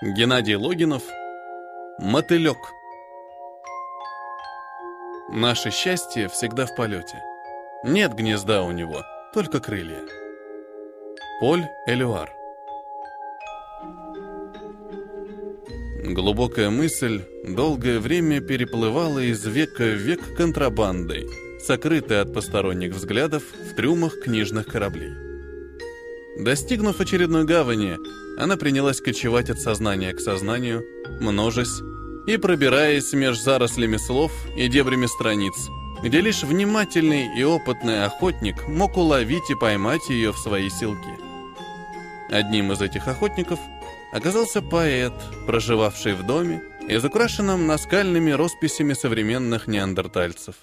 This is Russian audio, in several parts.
Геннадий Логинов. Мотылек. Наше счастье всегда в полете. Нет гнезда у него, только крылья. Поль Элюар. Глубокая мысль долгое время переплывала из века в век контрабандой, сокрытая от посторонних взглядов в трюмах книжных кораблей. Достигнув очередной гавани, она принялась кочевать от сознания к сознанию, множась и пробираясь меж зарослями слов и дебрями страниц, где лишь внимательный и опытный охотник мог уловить и поймать ее в свои силки. Одним из этих охотников оказался поэт, проживавший в доме, изукрашенном наскальными росписями современных неандертальцев.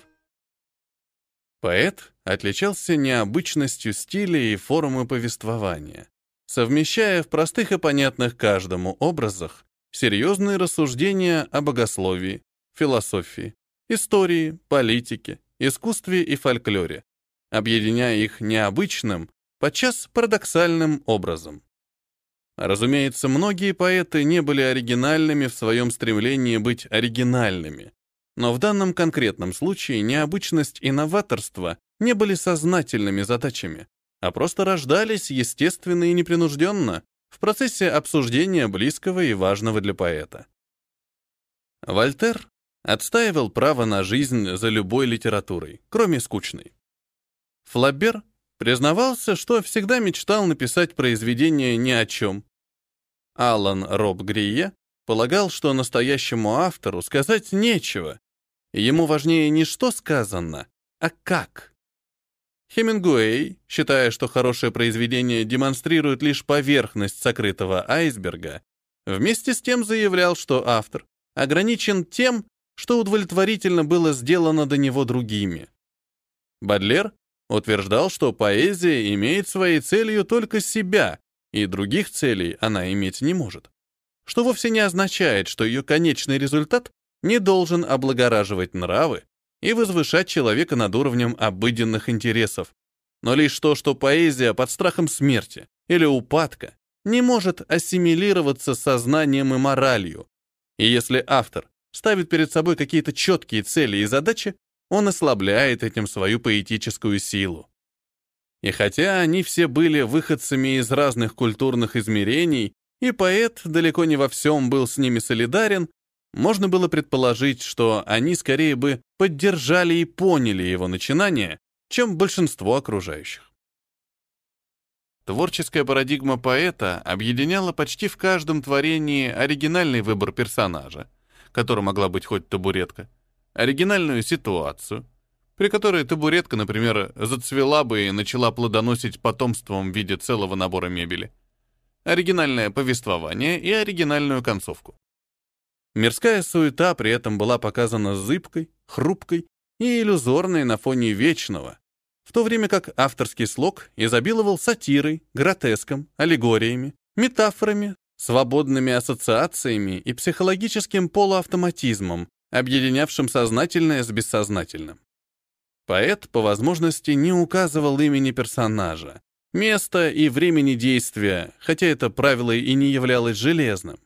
Поэт отличался необычностью стиля и формы повествования, совмещая в простых и понятных каждому образах серьезные рассуждения о богословии, философии, истории, политике, искусстве и фольклоре, объединяя их необычным, подчас парадоксальным образом. Разумеется, многие поэты не были оригинальными в своем стремлении быть оригинальными, но в данном конкретном случае необычность и новаторство не были сознательными задачами, а просто рождались естественно и непринужденно в процессе обсуждения близкого и важного для поэта. Вольтер отстаивал право на жизнь за любой литературой, кроме скучной. Флабер признавался, что всегда мечтал написать произведение ни о чем. Алан Роб Грие полагал, что настоящему автору сказать нечего, Ему важнее не что сказано, а как. Хемингуэй, считая, что хорошее произведение демонстрирует лишь поверхность сокрытого айсберга, вместе с тем заявлял, что автор ограничен тем, что удовлетворительно было сделано до него другими. Бадлер утверждал, что поэзия имеет своей целью только себя, и других целей она иметь не может, что вовсе не означает, что ее конечный результат не должен облагораживать нравы и возвышать человека над уровнем обыденных интересов, но лишь то, что поэзия под страхом смерти или упадка не может ассимилироваться сознанием и моралью. И если автор ставит перед собой какие-то четкие цели и задачи, он ослабляет этим свою поэтическую силу. И хотя они все были выходцами из разных культурных измерений, и поэт далеко не во всем был с ними солидарен, можно было предположить, что они скорее бы поддержали и поняли его начинание, чем большинство окружающих. Творческая парадигма поэта объединяла почти в каждом творении оригинальный выбор персонажа, которым могла быть хоть табуретка, оригинальную ситуацию, при которой табуретка, например, зацвела бы и начала плодоносить потомством в виде целого набора мебели, оригинальное повествование и оригинальную концовку. Мирская суета при этом была показана зыбкой, хрупкой и иллюзорной на фоне вечного, в то время как авторский слог изобиловал сатирой, гротеском, аллегориями, метафорами, свободными ассоциациями и психологическим полуавтоматизмом, объединявшим сознательное с бессознательным. Поэт по возможности не указывал имени персонажа, места и времени действия, хотя это правило и не являлось железным.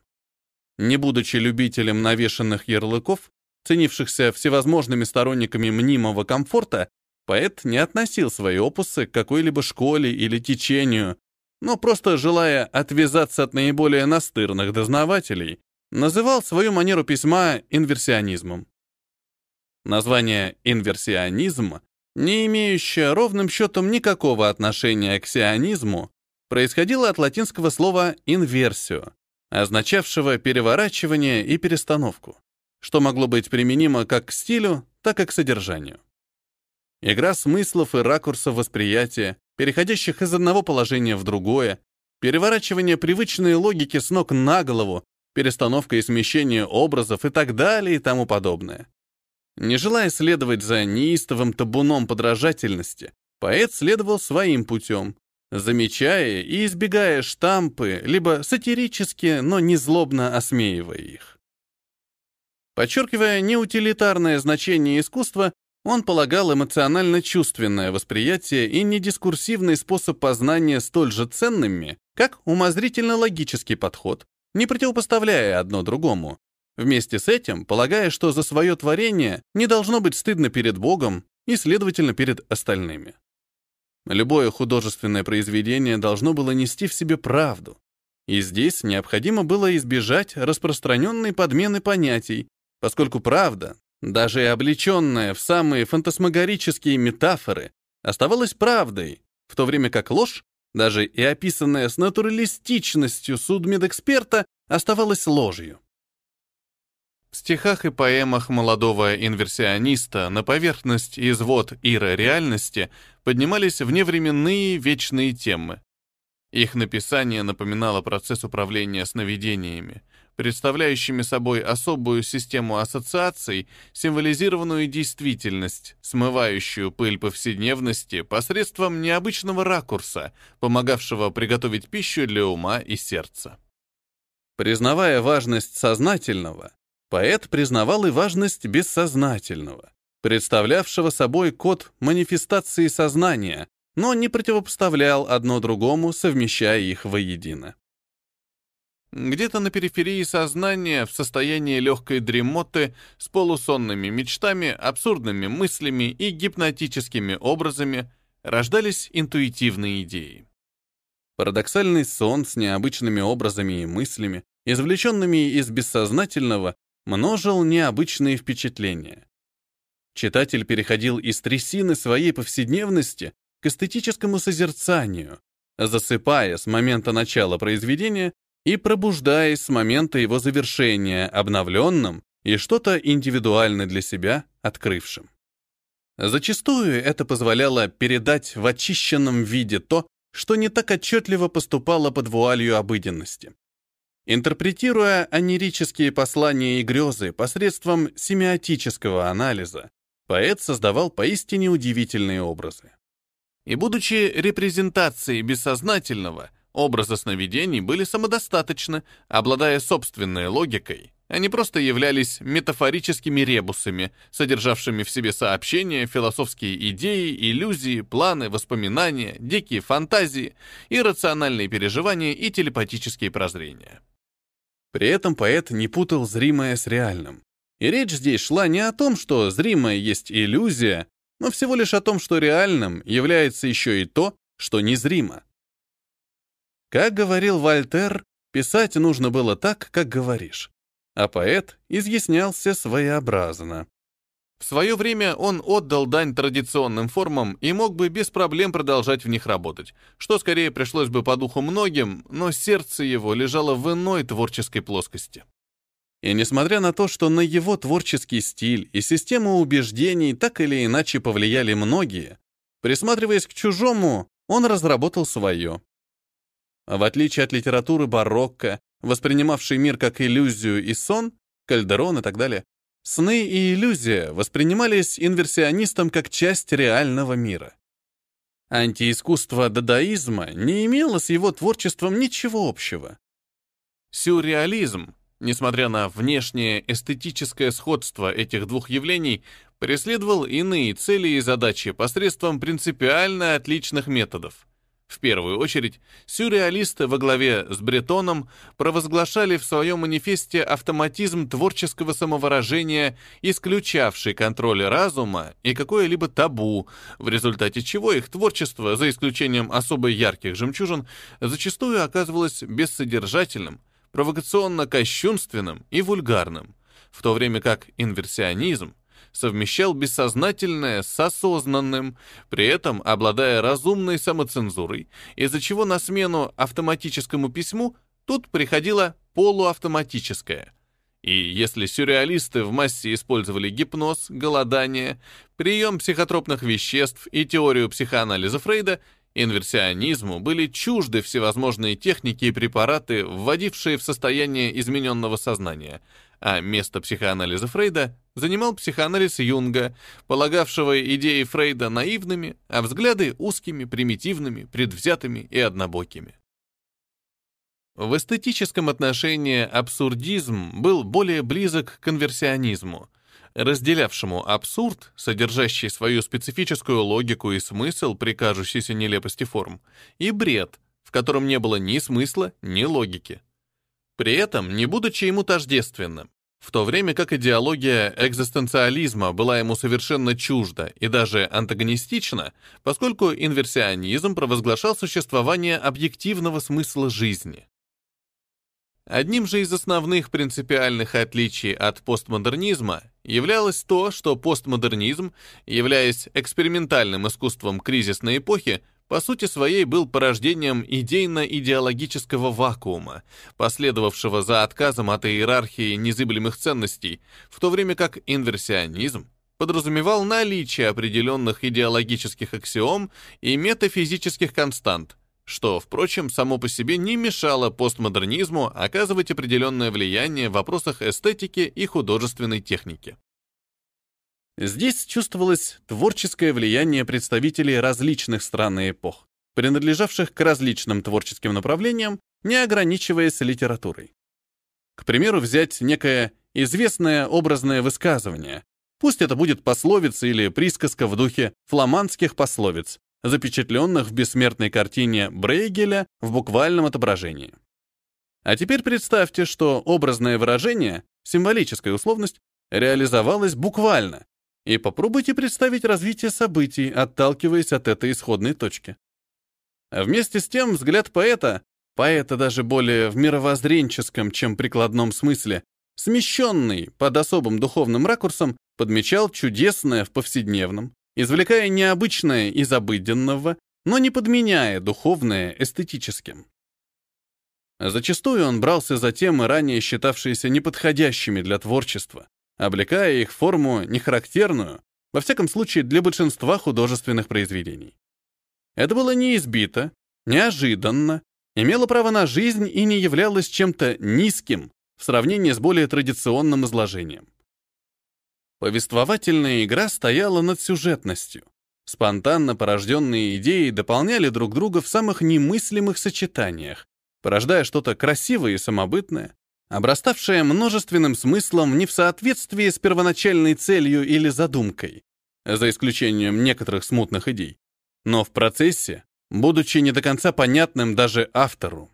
Не будучи любителем навешанных ярлыков, ценившихся всевозможными сторонниками мнимого комфорта, поэт не относил свои опусы к какой-либо школе или течению, но просто желая отвязаться от наиболее настырных дознавателей, называл свою манеру письма инверсионизмом. Название «инверсионизм», не имеющее ровным счетом никакого отношения к сионизму, происходило от латинского слова «инверсио», означавшего переворачивание и перестановку, что могло быть применимо как к стилю, так и к содержанию. Игра смыслов и ракурсов восприятия, переходящих из одного положения в другое, переворачивание привычной логики с ног на голову, перестановка и смещение образов и так далее и тому подобное. Не желая следовать за неистовым табуном подражательности, поэт следовал своим путем, замечая и избегая штампы, либо сатирически, но не злобно осмеивая их. Подчеркивая неутилитарное значение искусства, он полагал эмоционально-чувственное восприятие и недискурсивный способ познания столь же ценными, как умозрительно-логический подход, не противопоставляя одно другому, вместе с этим полагая, что за свое творение не должно быть стыдно перед Богом и, следовательно, перед остальными. Любое художественное произведение должно было нести в себе правду, и здесь необходимо было избежать распространенной подмены понятий, поскольку правда, даже и облеченная в самые фантасмагорические метафоры, оставалась правдой, в то время как ложь, даже и описанная с натуралистичностью судмедэксперта, оставалась ложью. В стихах и поэмах молодого инверсиониста на поверхность извод ира реальности поднимались вневременные вечные темы. Их написание напоминало процесс управления сновидениями, представляющими собой особую систему ассоциаций, символизированную действительность, смывающую пыль повседневности посредством необычного ракурса, помогавшего приготовить пищу для ума и сердца. Признавая важность сознательного, Поэт признавал и важность бессознательного, представлявшего собой код манифестации сознания, но не противопоставлял одно другому, совмещая их воедино. Где-то на периферии сознания, в состоянии легкой дремоты, с полусонными мечтами, абсурдными мыслями и гипнотическими образами, рождались интуитивные идеи. Парадоксальный сон с необычными образами и мыслями, извлеченными из бессознательного, множил необычные впечатления. Читатель переходил из трясины своей повседневности к эстетическому созерцанию, засыпая с момента начала произведения и пробуждаясь с момента его завершения обновленным и что-то индивидуально для себя открывшим. Зачастую это позволяло передать в очищенном виде то, что не так отчетливо поступало под вуалью обыденности. Интерпретируя анерические послания и грезы посредством семиотического анализа, поэт создавал поистине удивительные образы. И будучи репрезентацией бессознательного, образы сновидений были самодостаточны, обладая собственной логикой, они просто являлись метафорическими ребусами, содержавшими в себе сообщения, философские идеи, иллюзии, планы, воспоминания, дикие фантазии, иррациональные переживания и телепатические прозрения. При этом поэт не путал зримое с реальным. И речь здесь шла не о том, что зримое есть иллюзия, но всего лишь о том, что реальным является еще и то, что незримо. Как говорил Вольтер, писать нужно было так, как говоришь. А поэт изъяснялся своеобразно. В свое время он отдал дань традиционным формам и мог бы без проблем продолжать в них работать, что скорее пришлось бы по духу многим, но сердце его лежало в иной творческой плоскости. И несмотря на то, что на его творческий стиль и систему убеждений так или иначе повлияли многие, присматриваясь к чужому, он разработал свое. В отличие от литературы барокко, воспринимавшей мир как иллюзию и сон, Кальдерон и так далее, Сны и иллюзия воспринимались инверсионистом как часть реального мира. Антиискусство дадаизма не имело с его творчеством ничего общего. Сюрреализм, несмотря на внешнее эстетическое сходство этих двух явлений, преследовал иные цели и задачи посредством принципиально отличных методов. В первую очередь, сюрреалисты во главе с Бретоном провозглашали в своем манифесте автоматизм творческого самовыражения, исключавший контроль разума и какое-либо табу, в результате чего их творчество, за исключением особо ярких жемчужин, зачастую оказывалось бессодержательным, провокационно-кощунственным и вульгарным, в то время как инверсионизм совмещал бессознательное с осознанным, при этом обладая разумной самоцензурой, из-за чего на смену автоматическому письму тут приходило полуавтоматическое. И если сюрреалисты в массе использовали гипноз, голодание, прием психотропных веществ и теорию психоанализа Фрейда, инверсионизму были чужды всевозможные техники и препараты, вводившие в состояние измененного сознания – а место психоанализа Фрейда занимал психоанализ Юнга, полагавшего идеи Фрейда наивными, а взгляды узкими, примитивными, предвзятыми и однобокими. В эстетическом отношении абсурдизм был более близок к конверсионизму, разделявшему абсурд, содержащий свою специфическую логику и смысл при кажущейся нелепости форм, и бред, в котором не было ни смысла, ни логики. При этом не будучи ему тождественным, в то время как идеология экзистенциализма была ему совершенно чужда и даже антагонистична, поскольку инверсионизм провозглашал существование объективного смысла жизни. Одним же из основных принципиальных отличий от постмодернизма являлось то, что постмодернизм, являясь экспериментальным искусством кризисной эпохи, по сути своей был порождением идейно-идеологического вакуума, последовавшего за отказом от иерархии незыблемых ценностей, в то время как инверсионизм подразумевал наличие определенных идеологических аксиом и метафизических констант, что, впрочем, само по себе не мешало постмодернизму оказывать определенное влияние в вопросах эстетики и художественной техники. Здесь чувствовалось творческое влияние представителей различных стран и эпох, принадлежавших к различным творческим направлениям, не ограничиваясь литературой. К примеру, взять некое известное образное высказывание, пусть это будет пословица или присказка в духе фламандских пословиц, запечатленных в бессмертной картине Брейгеля в буквальном отображении. А теперь представьте, что образное выражение, символическая условность, реализовалось буквально, и попробуйте представить развитие событий, отталкиваясь от этой исходной точки. Вместе с тем взгляд поэта, поэта даже более в мировоззренческом, чем прикладном смысле, смещенный под особым духовным ракурсом, подмечал чудесное в повседневном, извлекая необычное из обыденного, но не подменяя духовное эстетическим. Зачастую он брался за темы, ранее считавшиеся неподходящими для творчества, облекая их в форму нехарактерную, во всяком случае для большинства художественных произведений. Это было неизбито, неожиданно, имело право на жизнь и не являлось чем-то низким в сравнении с более традиционным изложением. Повествовательная игра стояла над сюжетностью. Спонтанно порожденные идеи дополняли друг друга в самых немыслимых сочетаниях, порождая что-то красивое и самобытное, обраставшее множественным смыслом не в соответствии с первоначальной целью или задумкой, за исключением некоторых смутных идей, но в процессе, будучи не до конца понятным даже автору.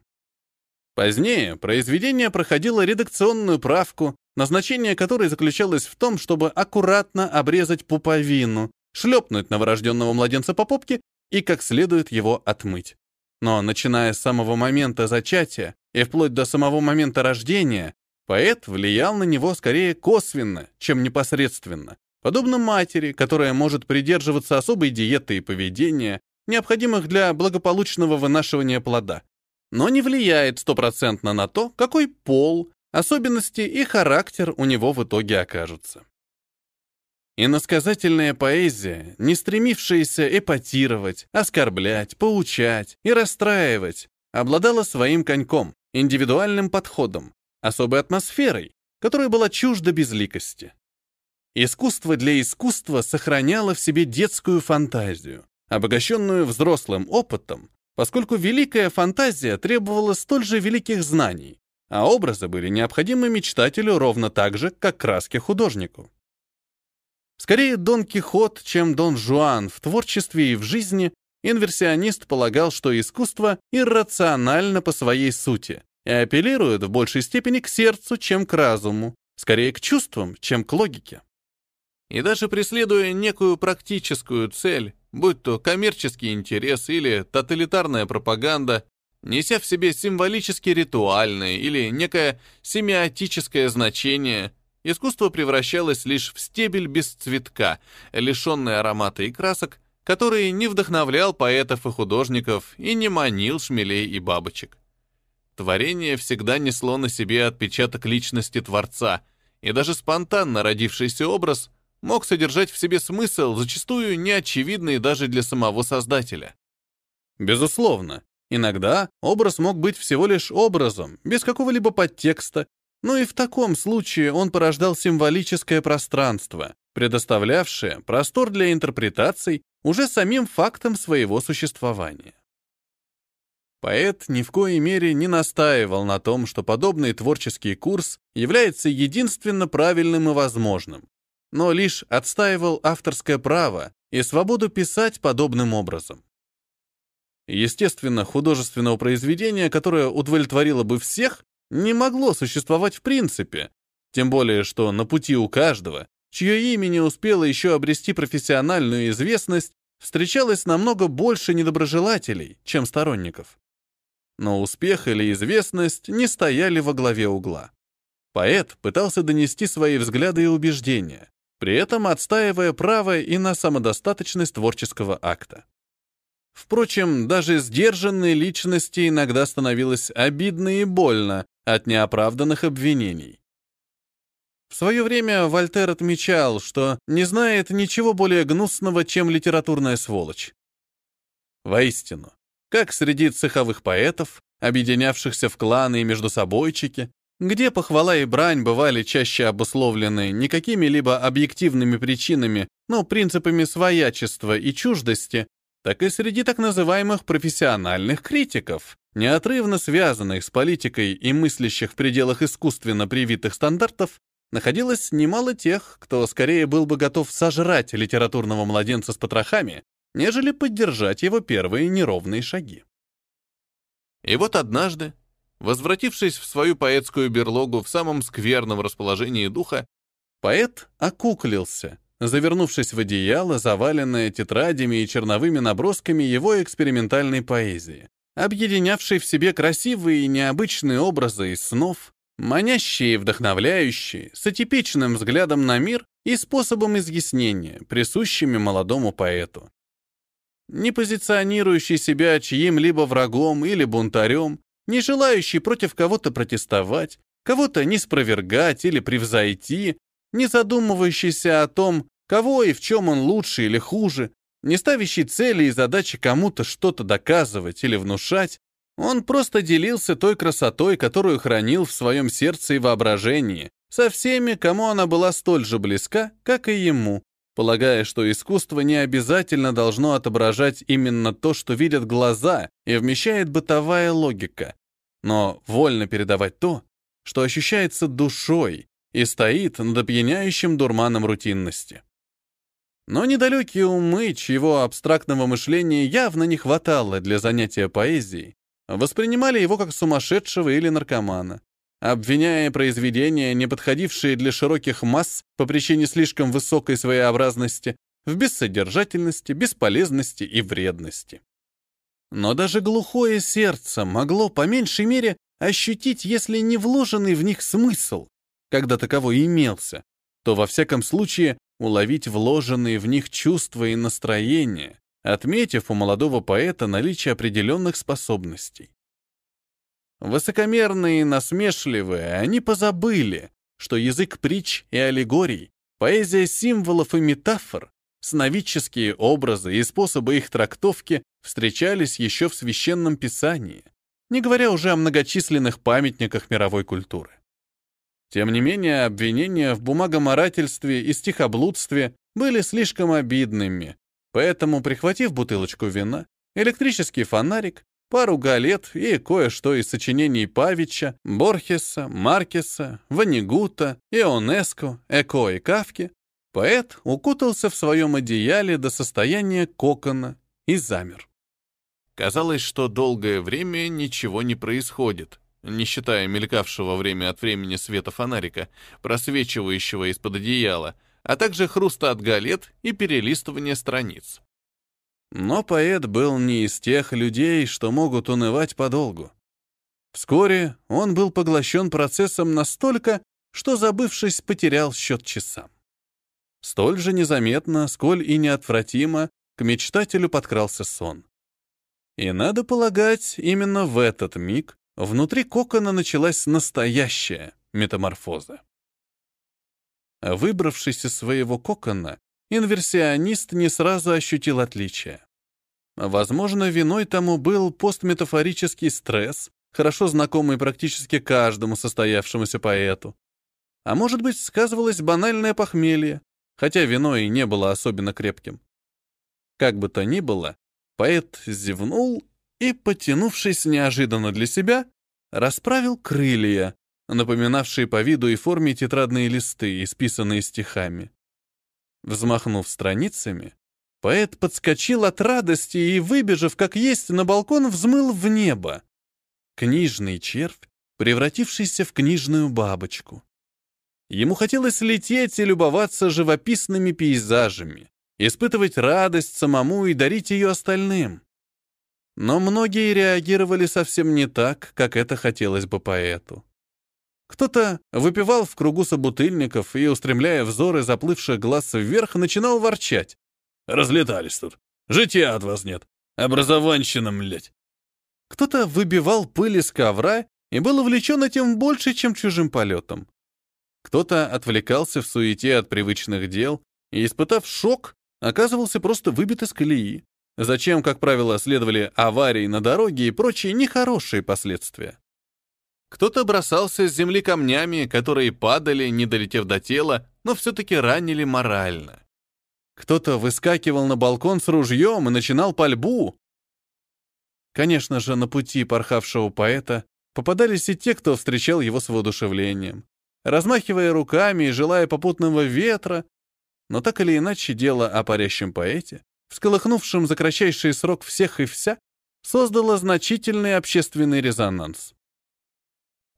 Позднее произведение проходило редакционную правку, назначение которой заключалось в том, чтобы аккуратно обрезать пуповину, шлепнуть новорожденного младенца по попке и как следует его отмыть. Но начиная с самого момента зачатия и вплоть до самого момента рождения, поэт влиял на него скорее косвенно, чем непосредственно, подобно матери, которая может придерживаться особой диеты и поведения, необходимых для благополучного вынашивания плода, но не влияет стопроцентно на то, какой пол, особенности и характер у него в итоге окажутся. Иносказательная поэзия, не стремившаяся эпатировать, оскорблять, поучать и расстраивать, обладала своим коньком, индивидуальным подходом, особой атмосферой, которая была чужда безликости. Искусство для искусства сохраняло в себе детскую фантазию, обогащенную взрослым опытом, поскольку великая фантазия требовала столь же великих знаний, а образы были необходимы мечтателю ровно так же, как краски художнику. Скорее Дон Кихот, чем Дон Жуан в творчестве и в жизни, инверсионист полагал, что искусство иррационально по своей сути и апеллирует в большей степени к сердцу, чем к разуму, скорее к чувствам, чем к логике. И даже преследуя некую практическую цель, будь то коммерческий интерес или тоталитарная пропаганда, неся в себе символически ритуальное или некое семиотическое значение, искусство превращалось лишь в стебель без цветка, лишенный аромата и красок, который не вдохновлял поэтов и художников и не манил шмелей и бабочек. Творение всегда несло на себе отпечаток личности Творца, и даже спонтанно родившийся образ мог содержать в себе смысл, зачастую неочевидный даже для самого Создателя. Безусловно, Иногда образ мог быть всего лишь образом, без какого-либо подтекста, но и в таком случае он порождал символическое пространство, предоставлявшее простор для интерпретаций уже самим фактом своего существования. Поэт ни в коей мере не настаивал на том, что подобный творческий курс является единственно правильным и возможным, но лишь отстаивал авторское право и свободу писать подобным образом. Естественно, художественного произведения, которое удовлетворило бы всех, не могло существовать в принципе, тем более, что на пути у каждого, чье имя не успело еще обрести профессиональную известность, встречалось намного больше недоброжелателей, чем сторонников. Но успех или известность не стояли во главе угла. Поэт пытался донести свои взгляды и убеждения, при этом отстаивая право и на самодостаточность творческого акта. Впрочем, даже сдержанной личности иногда становилось обидно и больно от неоправданных обвинений. В свое время Вольтер отмечал, что не знает ничего более гнусного, чем литературная сволочь. Воистину, как среди цеховых поэтов, объединявшихся в кланы и между собойчики, где похвала и брань бывали чаще обусловлены не какими-либо объективными причинами, но принципами своячества и чуждости, так и среди так называемых профессиональных критиков, неотрывно связанных с политикой и мыслящих в пределах искусственно привитых стандартов, находилось немало тех, кто скорее был бы готов сожрать литературного младенца с потрохами, нежели поддержать его первые неровные шаги. И вот однажды, Возвратившись в свою поэтскую берлогу в самом скверном расположении духа, поэт окуклился, завернувшись в одеяло, заваленное тетрадями и черновыми набросками его экспериментальной поэзии, объединявшей в себе красивые и необычные образы из снов, манящие и вдохновляющие, с атипичным взглядом на мир и способом изъяснения, присущими молодому поэту. Не позиционирующий себя чьим-либо врагом или бунтарем, не желающий против кого-то протестовать, кого-то не спровергать или превзойти, не задумывающийся о том, кого и в чем он лучше или хуже, не ставящий цели и задачи кому-то что-то доказывать или внушать, он просто делился той красотой, которую хранил в своем сердце и воображении, со всеми, кому она была столь же близка, как и ему, полагая, что искусство не обязательно должно отображать именно то, что видят глаза и вмещает бытовая логика, но вольно передавать то, что ощущается душой и стоит над опьяняющим дурманом рутинности. Но недалекие умы, чьего абстрактного мышления явно не хватало для занятия поэзией, воспринимали его как сумасшедшего или наркомана, обвиняя произведения, не подходившие для широких масс по причине слишком высокой своеобразности, в бессодержательности, бесполезности и вредности. Но даже глухое сердце могло по меньшей мере ощутить, если не вложенный в них смысл, когда таковой имелся, то во всяком случае уловить вложенные в них чувства и настроения, отметив у молодого поэта наличие определенных способностей. Высокомерные и насмешливые, они позабыли, что язык притч и аллегорий, поэзия символов и метафор, сновидческие образы и способы их трактовки встречались еще в священном писании, не говоря уже о многочисленных памятниках мировой культуры. Тем не менее, обвинения в бумагоморательстве и стихоблудстве были слишком обидными, поэтому, прихватив бутылочку вина, электрический фонарик, пару галет и кое-что из сочинений Павича, Борхеса, Маркеса, Ванигута, Ионеско, Эко и Кавки, поэт укутался в своем одеяле до состояния кокона и замер. Казалось, что долгое время ничего не происходит, не считая мелькавшего время от времени света фонарика, просвечивающего из-под одеяла, а также хруста от галет и перелистывания страниц. Но поэт был не из тех людей, что могут унывать подолгу. Вскоре он был поглощен процессом настолько, что, забывшись, потерял счет часам. Столь же незаметно, сколь и неотвратимо, к мечтателю подкрался сон. И надо полагать, именно в этот миг внутри кокона началась настоящая метаморфоза. Выбравшись из своего кокона, инверсионист не сразу ощутил отличия. Возможно, виной тому был постметафорический стресс, хорошо знакомый практически каждому состоявшемуся поэту. А может быть, сказывалось банальное похмелье, хотя вино и не было особенно крепким. Как бы то ни было, поэт зевнул и, потянувшись неожиданно для себя, расправил крылья, напоминавшие по виду и форме тетрадные листы, исписанные стихами. Взмахнув страницами, поэт подскочил от радости и, выбежав как есть на балкон, взмыл в небо. Книжный червь превратившийся в книжную бабочку. Ему хотелось лететь и любоваться живописными пейзажами, испытывать радость самому и дарить ее остальным. Но многие реагировали совсем не так, как это хотелось бы поэту. Кто-то выпивал в кругу собутыльников и, устремляя взоры заплывших глаз вверх, начинал ворчать. «Разлетались тут. Жития от вас нет. Образованщина, млять». Кто-то выбивал пыль из ковра и был увлечен этим больше, чем чужим полетом. Кто-то отвлекался в суете от привычных дел и, испытав шок, оказывался просто выбит из колеи. Зачем, как правило, следовали аварии на дороге и прочие нехорошие последствия. Кто-то бросался с земли камнями, которые падали, не долетев до тела, но все-таки ранили морально. Кто-то выскакивал на балкон с ружьем и начинал пальбу. Конечно же, на пути порхавшего поэта попадались и те, кто встречал его с воодушевлением, размахивая руками и желая попутного ветра, но так или иначе дело о парящем поэте, всколыхнувшем за кратчайший срок всех и вся, создало значительный общественный резонанс.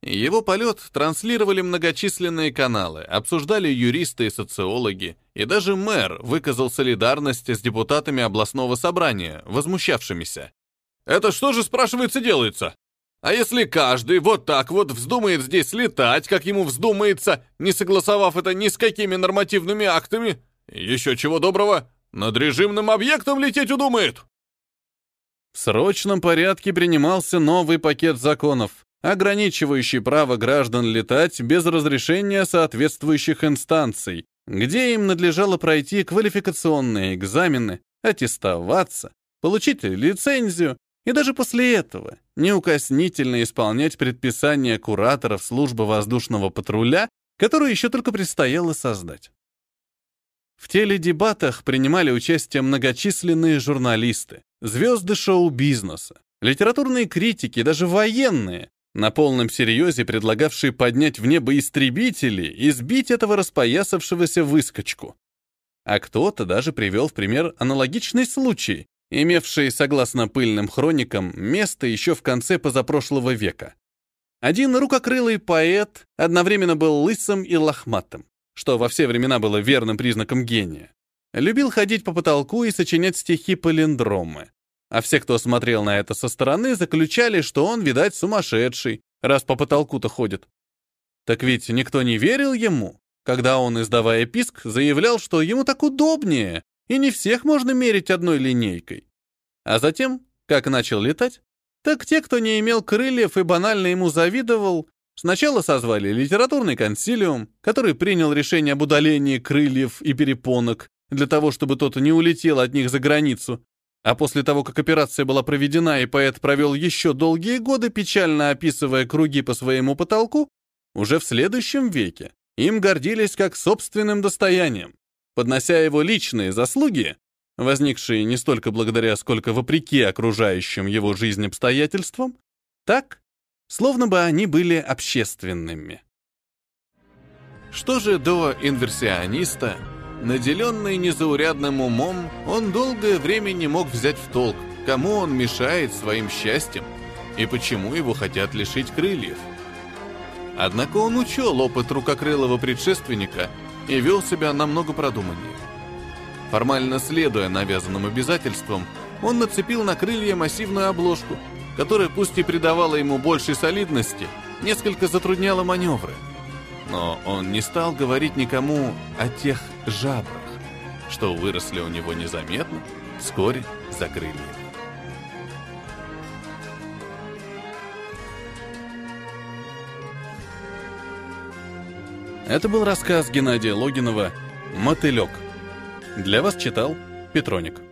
Его полет транслировали многочисленные каналы, обсуждали юристы и социологи, и даже мэр выказал солидарность с депутатами областного собрания, возмущавшимися. «Это что же, спрашивается, делается? А если каждый вот так вот вздумает здесь летать, как ему вздумается, не согласовав это ни с какими нормативными актами, еще чего доброго, над режимным объектом лететь удумает?» В срочном порядке принимался новый пакет законов, ограничивающий право граждан летать без разрешения соответствующих инстанций, где им надлежало пройти квалификационные экзамены, аттестоваться, получить лицензию и даже после этого неукоснительно исполнять предписания кураторов службы воздушного патруля, которую еще только предстояло создать. В теледебатах принимали участие многочисленные журналисты, звезды шоу-бизнеса, литературные критики, даже военные, на полном серьезе предлагавшие поднять в небо истребители и сбить этого распоясавшегося выскочку. А кто-то даже привел в пример аналогичный случай, имевший, согласно пыльным хроникам, место еще в конце позапрошлого века. Один рукокрылый поэт одновременно был лысым и лохматым, что во все времена было верным признаком гения. Любил ходить по потолку и сочинять стихи-палиндромы, а все, кто смотрел на это со стороны, заключали, что он, видать, сумасшедший, раз по потолку-то ходит. Так ведь никто не верил ему, когда он, издавая писк, заявлял, что ему так удобнее, и не всех можно мерить одной линейкой. А затем, как начал летать, так те, кто не имел крыльев и банально ему завидовал, сначала созвали литературный консилиум, который принял решение об удалении крыльев и перепонок для того, чтобы тот не улетел от них за границу, а после того, как операция была проведена и поэт провел еще долгие годы, печально описывая круги по своему потолку, уже в следующем веке им гордились как собственным достоянием, поднося его личные заслуги, возникшие не столько благодаря, сколько вопреки окружающим его жизнь обстоятельствам, так, словно бы они были общественными. Что же до инверсиониста, Наделенный незаурядным умом, он долгое время не мог взять в толк, кому он мешает своим счастьем и почему его хотят лишить крыльев. Однако он учел опыт рукокрылого предшественника и вел себя намного продуманнее. Формально следуя навязанным обязательствам, он нацепил на крылья массивную обложку, которая пусть и придавала ему большей солидности, несколько затрудняла маневры – но он не стал говорить никому о тех жабрах, что выросли у него незаметно, вскоре закрыли крыльями. Это был рассказ Геннадия Логинова «Мотылек». Для вас читал Петроник.